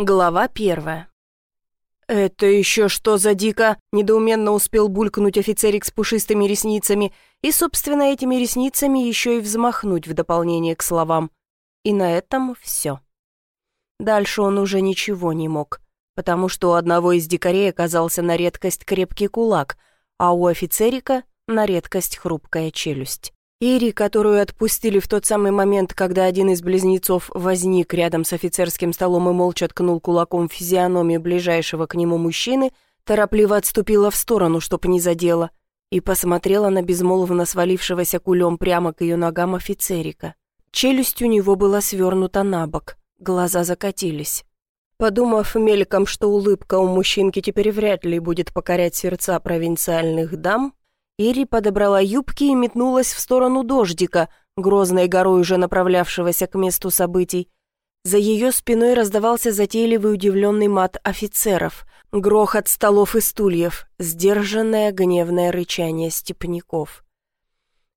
Глава первая. «Это еще что за дико?» — недоуменно успел булькнуть офицерик с пушистыми ресницами и, собственно, этими ресницами еще и взмахнуть в дополнение к словам. И на этом все. Дальше он уже ничего не мог, потому что у одного из дикарей оказался на редкость крепкий кулак, а у офицерика — на редкость хрупкая челюсть. Ири, которую отпустили в тот самый момент, когда один из близнецов возник рядом с офицерским столом и молча ткнул кулаком в физиономию ближайшего к нему мужчины, торопливо отступила в сторону, чтоб не задела, и посмотрела на безмолвно свалившегося кулем прямо к ее ногам офицерика. Челюсть у него была свернута на бок, глаза закатились. Подумав мельком, что улыбка у мужчинки теперь вряд ли будет покорять сердца провинциальных дам, Ири подобрала юбки и метнулась в сторону дождика, грозной горой уже направлявшегося к месту событий. За ее спиной раздавался затейливый удивленный мат офицеров, грохот столов и стульев, сдержанное гневное рычание степняков.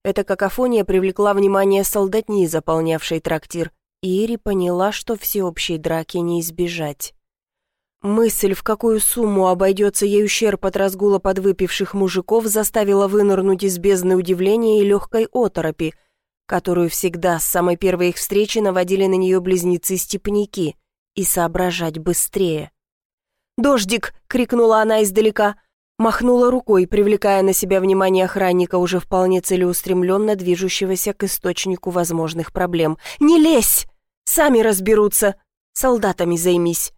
Эта какофония привлекла внимание солдатни, заполнявшей трактир, и Ири поняла, что всеобщей драки не избежать. Мысль, в какую сумму обойдется ей ущерб от разгула подвыпивших мужиков, заставила вынырнуть из бездны удивления и легкой оторопи, которую всегда с самой первой их встречи наводили на нее близнецы-степняки, и соображать быстрее. «Дождик!» — крикнула она издалека, махнула рукой, привлекая на себя внимание охранника, уже вполне целеустремленно движущегося к источнику возможных проблем. «Не лезь! Сами разберутся! Солдатами займись!»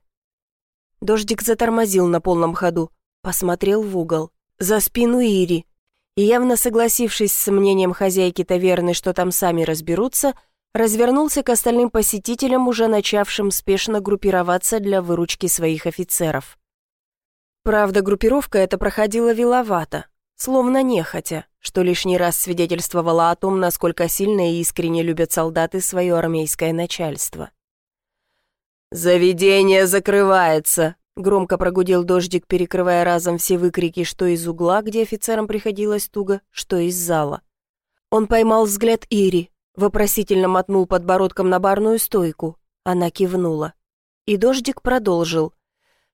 Дождик затормозил на полном ходу, посмотрел в угол, за спину Ири, и, явно согласившись с мнением хозяйки таверны, что там сами разберутся, развернулся к остальным посетителям, уже начавшим спешно группироваться для выручки своих офицеров. Правда, группировка эта проходила виловато, словно нехотя, что лишний раз свидетельствовало о том, насколько сильно и искренне любят солдаты свое армейское начальство. «Заведение закрывается!» Громко прогудел дождик, перекрывая разом все выкрики, что из угла, где офицерам приходилось туго, что из зала. Он поймал взгляд Ири, вопросительно мотнул подбородком на барную стойку. Она кивнула. И дождик продолжил.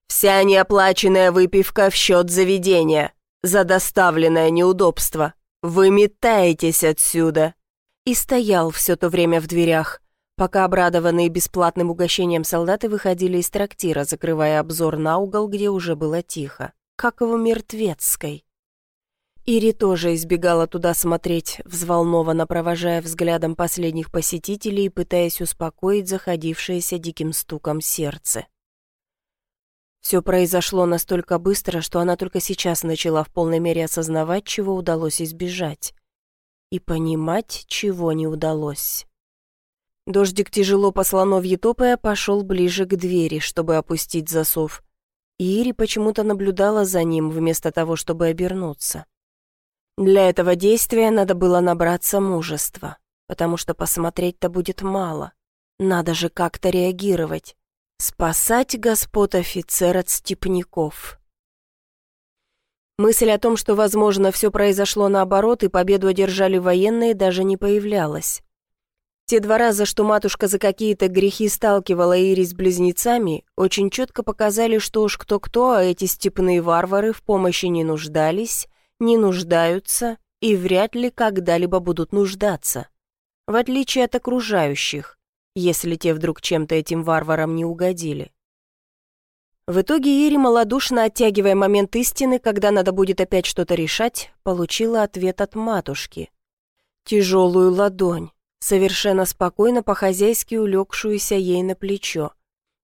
«Вся неоплаченная выпивка в счет заведения. За доставленное неудобство. Вы метаетесь отсюда!» И стоял все то время в дверях пока обрадованные бесплатным угощением солдаты выходили из трактира, закрывая обзор на угол, где уже было тихо, как в мертвецкой. Ири тоже избегала туда смотреть, взволнованно провожая взглядом последних посетителей и пытаясь успокоить заходившееся диким стуком сердце. Все произошло настолько быстро, что она только сейчас начала в полной мере осознавать, чего удалось избежать, и понимать, чего не удалось. Дождик тяжело по слоновье топая пошел ближе к двери, чтобы опустить засов. Ири почему-то наблюдала за ним, вместо того, чтобы обернуться. Для этого действия надо было набраться мужества, потому что посмотреть-то будет мало. Надо же как-то реагировать. Спасать господ офицер от степняков. Мысль о том, что, возможно, все произошло наоборот и победу одержали военные, даже не появлялась. Те два раза, что матушка за какие-то грехи сталкивала Ири с близнецами, очень четко показали, что уж кто-кто, а эти степные варвары в помощи не нуждались, не нуждаются и вряд ли когда-либо будут нуждаться. В отличие от окружающих, если те вдруг чем-то этим варварам не угодили. В итоге Ири, малодушно оттягивая момент истины, когда надо будет опять что-то решать, получила ответ от матушки. Тяжелую ладонь, совершенно спокойно по-хозяйски улегшуюся ей на плечо,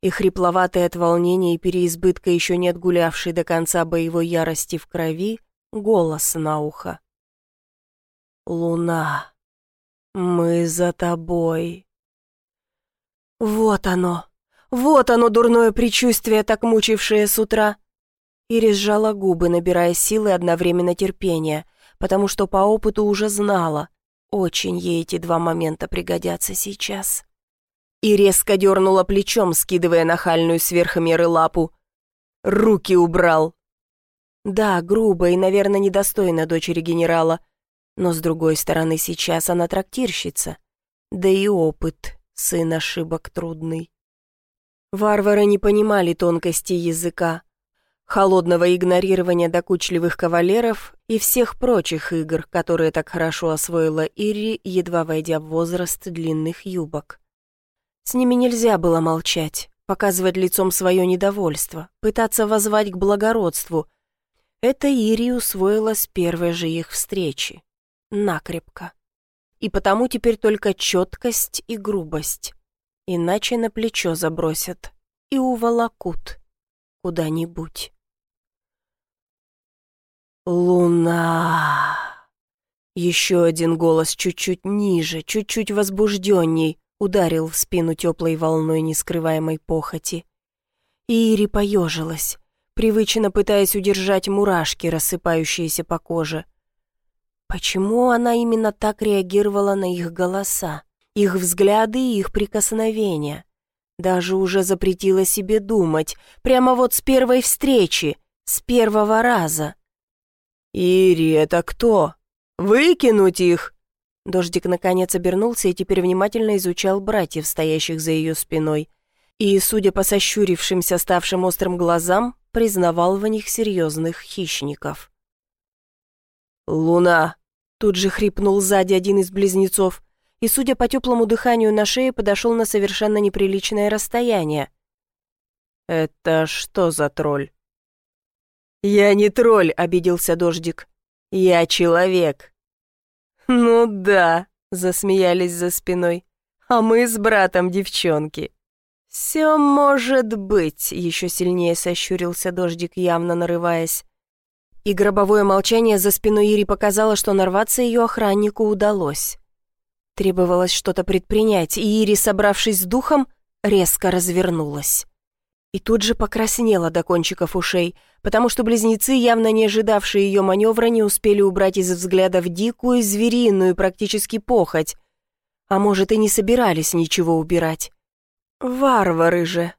и хрипловатый от волнения и переизбытка еще не отгулявший до конца боевой ярости в крови, голос на ухо. «Луна, мы за тобой». Вот оно, вот оно, дурное предчувствие, так мучившее с утра. Ирис сжала губы, набирая силы одновременно терпения, потому что по опыту уже знала, очень ей эти два момента пригодятся сейчас. И резко дернула плечом, скидывая нахальную сверхомеры лапу. Руки убрал. Да, грубо и, наверное, недостойно дочери генерала, но, с другой стороны, сейчас она трактирщица. Да и опыт, сын ошибок трудный. Варвары не понимали тонкости языка, холодного игнорирования докучливых кавалеров и всех прочих игр, которые так хорошо освоила Ири, едва войдя в возраст длинных юбок. С ними нельзя было молчать, показывать лицом свое недовольство, пытаться воззвать к благородству. Это Ири усвоила с первой же их встречи. Накрепко. И потому теперь только четкость и грубость. Иначе на плечо забросят и уволокут куда-нибудь. «Луна!» Еще один голос чуть-чуть ниже, чуть-чуть возбужденней, ударил в спину теплой волной нескрываемой похоти. Ири поежилась, привычно пытаясь удержать мурашки, рассыпающиеся по коже. Почему она именно так реагировала на их голоса, их взгляды и их прикосновения? Даже уже запретила себе думать, прямо вот с первой встречи, с первого раза. «Ири, это кто? Выкинуть их!» Дождик наконец обернулся и теперь внимательно изучал братьев, стоящих за ее спиной. И, судя по сощурившимся, ставшим острым глазам, признавал в них серьезных хищников. «Луна!» — тут же хрипнул сзади один из близнецов, и, судя по теплому дыханию на шее, подошел на совершенно неприличное расстояние. «Это что за тролль?» «Я не тролль», — обиделся Дождик. «Я человек». «Ну да», — засмеялись за спиной. «А мы с братом девчонки». «Все может быть», — еще сильнее сощурился Дождик, явно нарываясь. И гробовое молчание за спиной Ири показало, что нарваться ее охраннику удалось. Требовалось что-то предпринять, и Ири, собравшись с духом, резко развернулась и тут же покраснела до кончиков ушей, потому что близнецы, явно не ожидавшие ее маневра, не успели убрать из взглядов дикую, звериную практически похоть. А может, и не собирались ничего убирать. Варвары же,